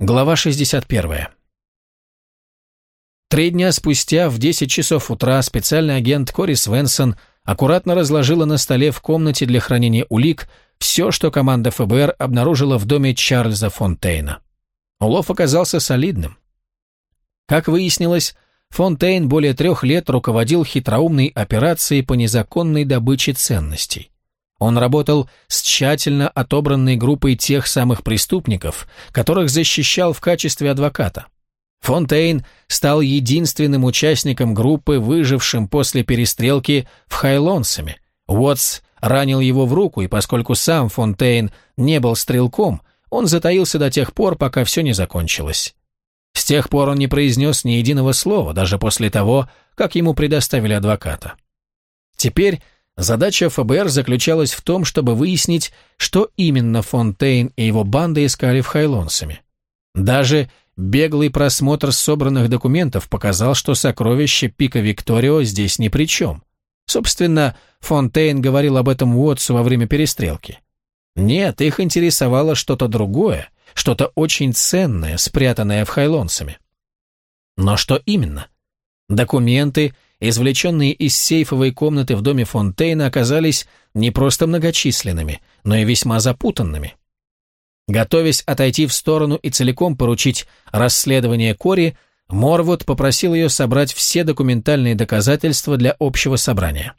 Глава 61. Три дня спустя в 10 часов утра специальный агент Кори Свенсон аккуратно разложила на столе в комнате для хранения улик все, что команда ФБР обнаружила в доме Чарльза Фонтейна. Улов оказался солидным. Как выяснилось, Фонтейн более трех лет руководил хитроумной операцией по незаконной добыче ценностей. Он работал с тщательно отобранной группой тех самых преступников, которых защищал в качестве адвоката. Фонтейн стал единственным участником группы, выжившим после перестрелки в Хайлонсами. Уотс ранил его в руку, и поскольку сам Фонтейн не был стрелком, он затаился до тех пор, пока все не закончилось. С тех пор он не произнес ни единого слова, даже после того, как ему предоставили адвоката. Теперь Задача ФБР заключалась в том, чтобы выяснить, что именно Фонтейн и его банда искали в Хайлонсами. Даже беглый просмотр собранных документов показал, что сокровище Пика Викторио здесь ни при чем. Собственно, Фонтейн говорил об этом Уотсу во время перестрелки. Нет, их интересовало что-то другое, что-то очень ценное, спрятанное в Хайлонсами. Но что именно? Документы извлеченные из сейфовой комнаты в доме Фонтейна, оказались не просто многочисленными, но и весьма запутанными. Готовясь отойти в сторону и целиком поручить расследование Кори, Морвуд попросил ее собрать все документальные доказательства для общего собрания.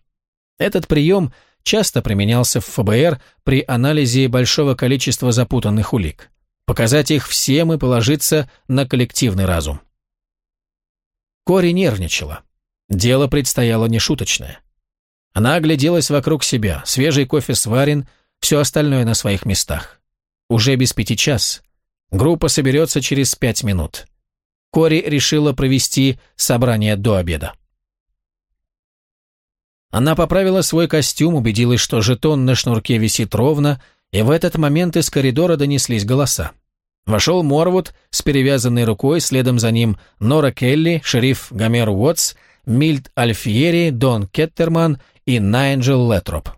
Этот прием часто применялся в ФБР при анализе большого количества запутанных улик. Показать их всем и положиться на коллективный разум. Кори нервничала. Дело предстояло нешуточное. Она огляделась вокруг себя, свежий кофе сварен, все остальное на своих местах. Уже без пяти час. Группа соберется через пять минут. Кори решила провести собрание до обеда. Она поправила свой костюм, убедилась, что жетон на шнурке висит ровно, и в этот момент из коридора донеслись голоса. Вошел Морвуд с перевязанной рукой, следом за ним Нора Келли, шериф Гомер Уотс Мильд Альфьери, Дон Кеттерман и Найнджел Летроп.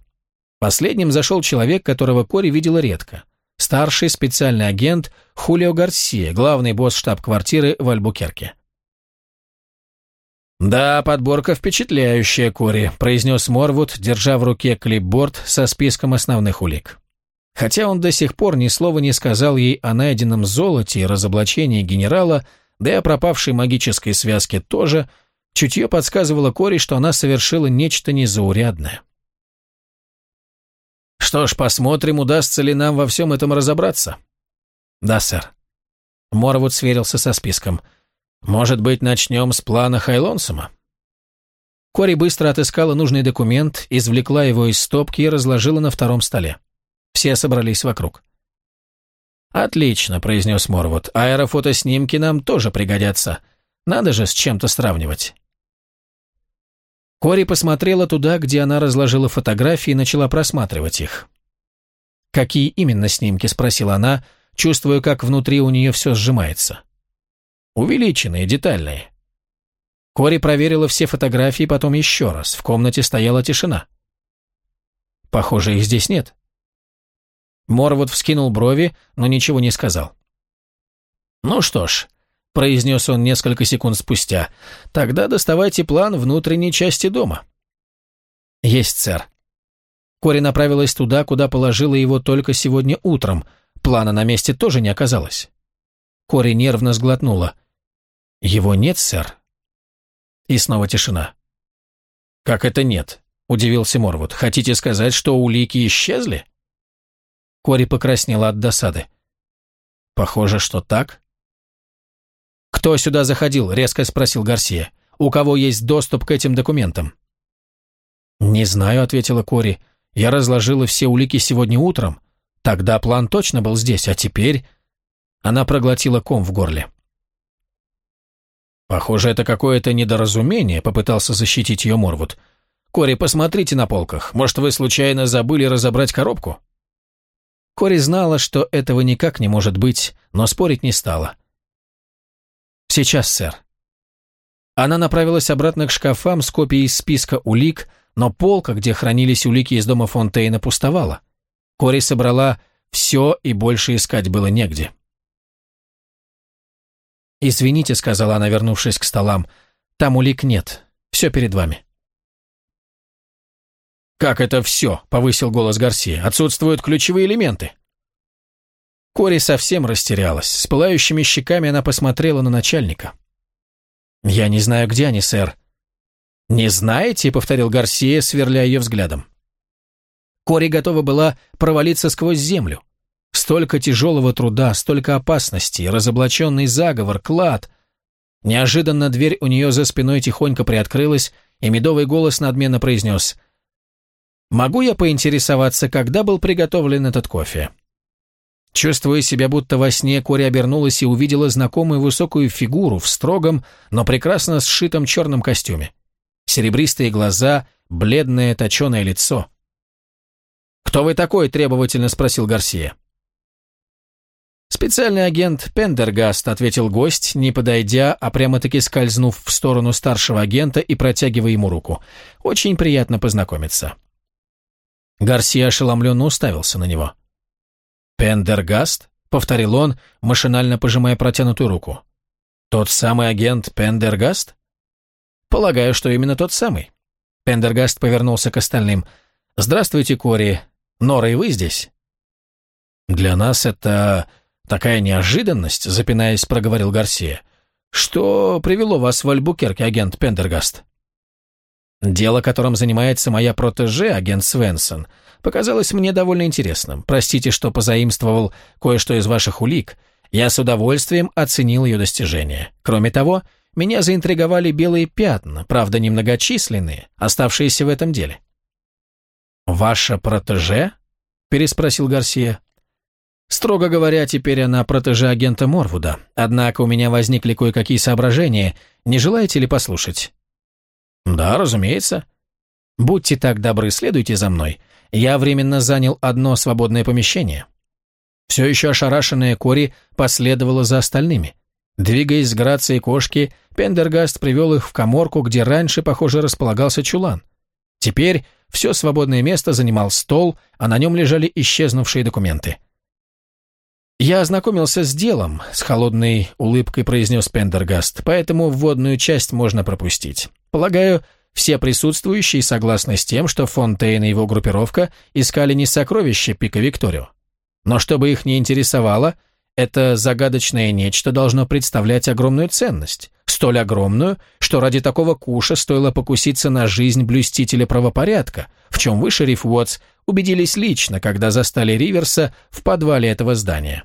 Последним зашел человек, которого Кори видела редко. Старший специальный агент Хулио Гарсия, главный босс штаб-квартиры в Альбукерке. «Да, подборка впечатляющая, Кори», – произнес Морвуд, держа в руке клипборд со списком основных улик. Хотя он до сих пор ни слова не сказал ей о найденном золоте и разоблачении генерала, да и о пропавшей магической связке тоже – Чутье подсказывало Кори, что она совершила нечто незаурядное. «Что ж, посмотрим, удастся ли нам во всем этом разобраться». «Да, сэр». Морвуд сверился со списком. «Может быть, начнем с плана Хайлонсома?» Кори быстро отыскала нужный документ, извлекла его из стопки и разложила на втором столе. Все собрались вокруг. «Отлично», — произнес Морвуд. «Аэрофотоснимки нам тоже пригодятся. Надо же с чем-то сравнивать». Кори посмотрела туда, где она разложила фотографии и начала просматривать их. «Какие именно снимки?» – спросила она, чувствуя, как внутри у нее все сжимается. «Увеличенные, детальные». Кори проверила все фотографии, потом еще раз. В комнате стояла тишина. «Похоже, их здесь нет». Морвуд вскинул брови, но ничего не сказал. «Ну что ж, произнес он несколько секунд спустя. «Тогда доставайте план внутренней части дома». «Есть, сэр». Кори направилась туда, куда положила его только сегодня утром. Плана на месте тоже не оказалось. Кори нервно сглотнула. «Его нет, сэр?» И снова тишина. «Как это нет?» – удивился Морвуд. «Хотите сказать, что улики исчезли?» Кори покраснела от досады. «Похоже, что так», «Кто сюда заходил?» – резко спросил Гарсия. «У кого есть доступ к этим документам?» «Не знаю», – ответила Кори. «Я разложила все улики сегодня утром. Тогда план точно был здесь, а теперь...» Она проглотила ком в горле. «Похоже, это какое-то недоразумение», – попытался защитить ее Морвуд. «Кори, посмотрите на полках. Может, вы случайно забыли разобрать коробку?» Кори знала, что этого никак не может быть, но спорить не стала. «Сейчас, сэр». Она направилась обратно к шкафам с копией списка улик, но полка, где хранились улики из дома Фонтейна, пустовала. Кори собрала все, и больше искать было негде. «Извините», — сказала она, вернувшись к столам, — «там улик нет, все перед вами». «Как это все?» — повысил голос Гарсия. «Отсутствуют ключевые элементы». Кори совсем растерялась. С пылающими щеками она посмотрела на начальника. «Я не знаю, где они, сэр». «Не знаете?» — повторил Гарсия, сверля ее взглядом. Кори готова была провалиться сквозь землю. Столько тяжелого труда, столько опасностей, разоблаченный заговор, клад. Неожиданно дверь у нее за спиной тихонько приоткрылась, и медовый голос надменно произнес «Могу я поинтересоваться, когда был приготовлен этот кофе?» Чувствуя себя будто во сне, Кори обернулась и увидела знакомую высокую фигуру в строгом, но прекрасно сшитом черном костюме. Серебристые глаза, бледное точеное лицо. «Кто вы такой?» – требовательно спросил Гарсия. «Специальный агент Пендергаст», — ответил гость, не подойдя, а прямо-таки скользнув в сторону старшего агента и протягивая ему руку. «Очень приятно познакомиться». Гарсия ошеломленно уставился на него. «Пендергаст?» — повторил он, машинально пожимая протянутую руку. «Тот самый агент Пендергаст?» «Полагаю, что именно тот самый». Пендергаст повернулся к остальным. «Здравствуйте, Кори. Нора, и вы здесь?» «Для нас это «Такая неожиданность», — запинаясь, проговорил Гарсия. «Что привело вас в Альбукерке, агент Пендергаст?» «Дело, которым занимается моя протеже, агент Свенсон, показалось мне довольно интересным. Простите, что позаимствовал кое-что из ваших улик. Я с удовольствием оценил ее достижения. Кроме того, меня заинтриговали белые пятна, правда, немногочисленные, оставшиеся в этом деле». «Ваша протеже?» – переспросил Гарсия. Строго говоря, теперь она протеже агента Морвуда. Однако у меня возникли кое-какие соображения. Не желаете ли послушать? Да, разумеется. Будьте так добры, следуйте за мной. Я временно занял одно свободное помещение. Все еще ошарашенная Кори последовала за остальными. Двигаясь с грацией кошки, Пендергаст привел их в коморку, где раньше, похоже, располагался чулан. Теперь все свободное место занимал стол, а на нем лежали исчезнувшие документы. «Я ознакомился с делом», — с холодной улыбкой произнес Пендергаст, «поэтому вводную часть можно пропустить. Полагаю, все присутствующие согласны с тем, что Фонтейн и его группировка искали не сокровища Пика Викторио. Но чтобы их не интересовало, это загадочное нечто должно представлять огромную ценность, столь огромную, что ради такого куша стоило покуситься на жизнь блюстителя правопорядка, в чем вы, шериф Уотс, убедились лично, когда застали Риверса в подвале этого здания.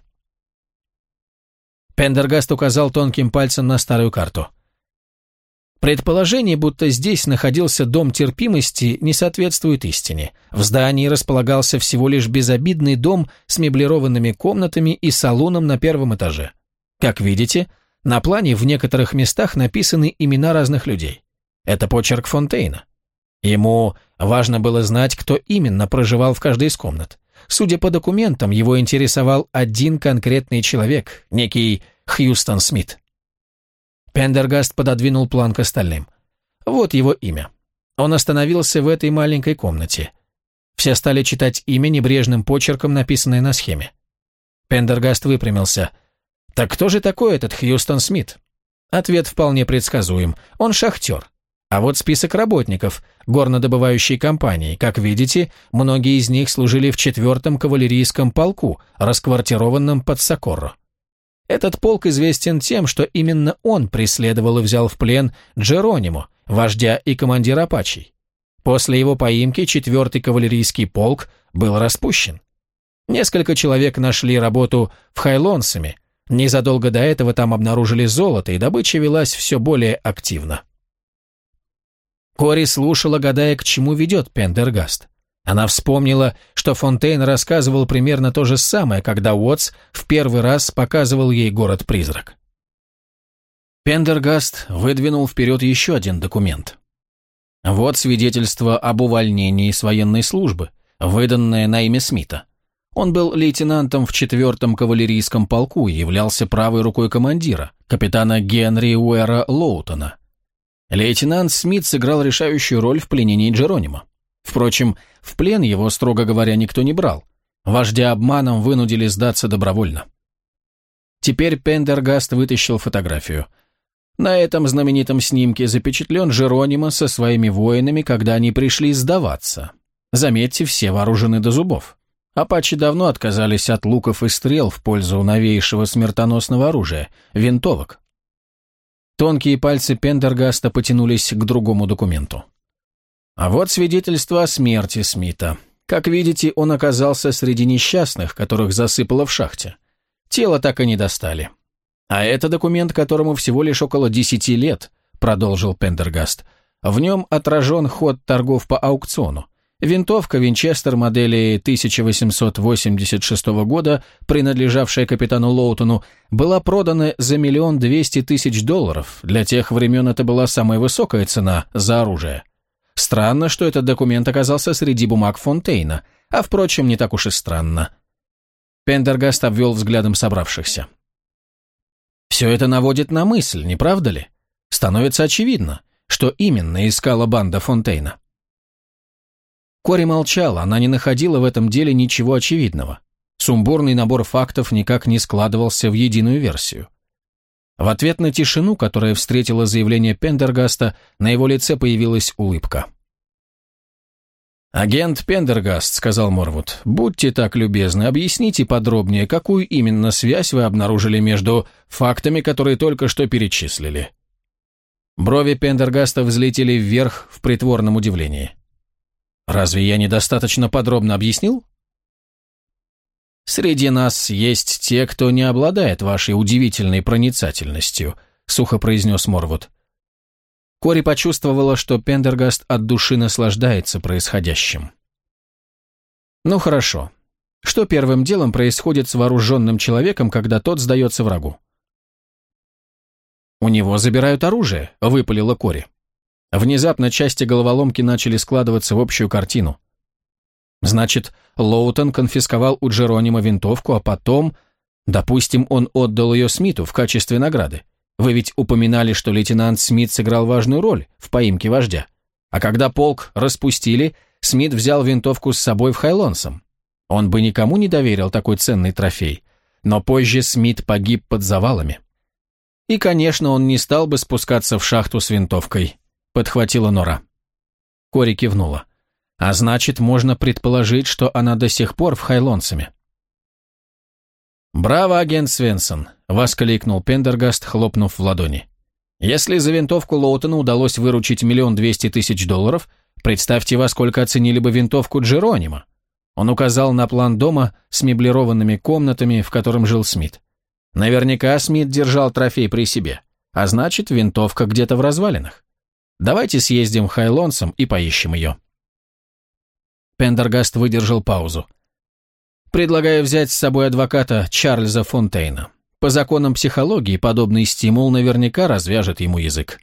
Пендергаст указал тонким пальцем на старую карту. Предположение, будто здесь находился дом терпимости, не соответствует истине. В здании располагался всего лишь безобидный дом с меблированными комнатами и салоном на первом этаже. Как видите, на плане в некоторых местах написаны имена разных людей. Это почерк Фонтейна. Ему важно было знать, кто именно проживал в каждой из комнат. Судя по документам, его интересовал один конкретный человек, некий Хьюстон Смит. Пендергаст пододвинул план к остальным. Вот его имя. Он остановился в этой маленькой комнате. Все стали читать имя небрежным почерком, написанное на схеме. Пендергаст выпрямился. «Так кто же такой этот Хьюстон Смит?» Ответ вполне предсказуем. Он шахтер. А вот список работников горнодобывающей компании. Как видите, многие из них служили в четвертом кавалерийском полку, расквартированном под Сокорро. Этот полк известен тем, что именно он преследовал и взял в плен Джеронимо, вождя и командира Апачей. После его поимки четвертый кавалерийский полк был распущен. Несколько человек нашли работу в Хайлонсами. Незадолго до этого там обнаружили золото, и добыча велась все более активно. Кори слушала, гадая, к чему ведет Пендергаст. Она вспомнила, что Фонтейн рассказывал примерно то же самое, когда Уотс в первый раз показывал ей город-призрак. Пендергаст выдвинул вперед еще один документ. Вот свидетельство об увольнении с военной службы, выданное на имя Смита. Он был лейтенантом в четвертом кавалерийском полку и являлся правой рукой командира, капитана Генри Уэра Лоутона. Лейтенант Смит сыграл решающую роль в пленении Джеронима. Впрочем, в плен его, строго говоря, никто не брал. Вождя обманом вынудили сдаться добровольно. Теперь Пендергаст вытащил фотографию. На этом знаменитом снимке запечатлен Жеронима со своими воинами, когда они пришли сдаваться. Заметьте, все вооружены до зубов. Апачи давно отказались от луков и стрел в пользу новейшего смертоносного оружия – винтовок. Тонкие пальцы Пендергаста потянулись к другому документу. А вот свидетельство о смерти Смита. Как видите, он оказался среди несчастных, которых засыпало в шахте. Тело так и не достали. А это документ, которому всего лишь около десяти лет, продолжил Пендергаст. В нем отражен ход торгов по аукциону. Винтовка Винчестер модели 1886 года, принадлежавшая капитану Лоутону, была продана за миллион двести тысяч долларов. Для тех времен это была самая высокая цена за оружие. Странно, что этот документ оказался среди бумаг Фонтейна, а, впрочем, не так уж и странно. Пендергаст обвел взглядом собравшихся. Все это наводит на мысль, не правда ли? Становится очевидно, что именно искала банда Фонтейна. Кори молчала, она не находила в этом деле ничего очевидного. Сумбурный набор фактов никак не складывался в единую версию. В ответ на тишину, которая встретила заявление Пендергаста, на его лице появилась улыбка. «Агент Пендергаст», — сказал Морвуд, — «будьте так любезны, объясните подробнее, какую именно связь вы обнаружили между фактами, которые только что перечислили». Брови Пендергаста взлетели вверх в притворном удивлении. «Разве я недостаточно подробно объяснил?» «Среди нас есть те, кто не обладает вашей удивительной проницательностью», — сухо произнес Морвуд. Кори почувствовала, что Пендергаст от души наслаждается происходящим. Ну хорошо. Что первым делом происходит с вооруженным человеком, когда тот сдается врагу? «У него забирают оружие», — выпалила Кори. Внезапно части головоломки начали складываться в общую картину. Значит, Лоутон конфисковал у Джеронима винтовку, а потом, допустим, он отдал ее Смиту в качестве награды. Вы ведь упоминали, что лейтенант Смит сыграл важную роль в поимке вождя. А когда полк распустили, Смит взял винтовку с собой в Хайлонсом. Он бы никому не доверил такой ценный трофей. Но позже Смит погиб под завалами. И, конечно, он не стал бы спускаться в шахту с винтовкой, подхватила Нора. Кори кивнула. А значит, можно предположить, что она до сих пор в Хайлонсами. «Браво, агент Свенсон!» — воскликнул Пендергаст, хлопнув в ладони. «Если за винтовку Лоутона удалось выручить миллион двести тысяч долларов, представьте, во сколько оценили бы винтовку Джеронима». Он указал на план дома с меблированными комнатами, в котором жил Смит. Наверняка Смит держал трофей при себе, а значит, винтовка где-то в развалинах. Давайте съездим в Хайлонсом и поищем ее. Пендергаст выдержал паузу. Предлагаю взять с собой адвоката Чарльза Фонтейна. По законам психологии подобный стимул наверняка развяжет ему язык.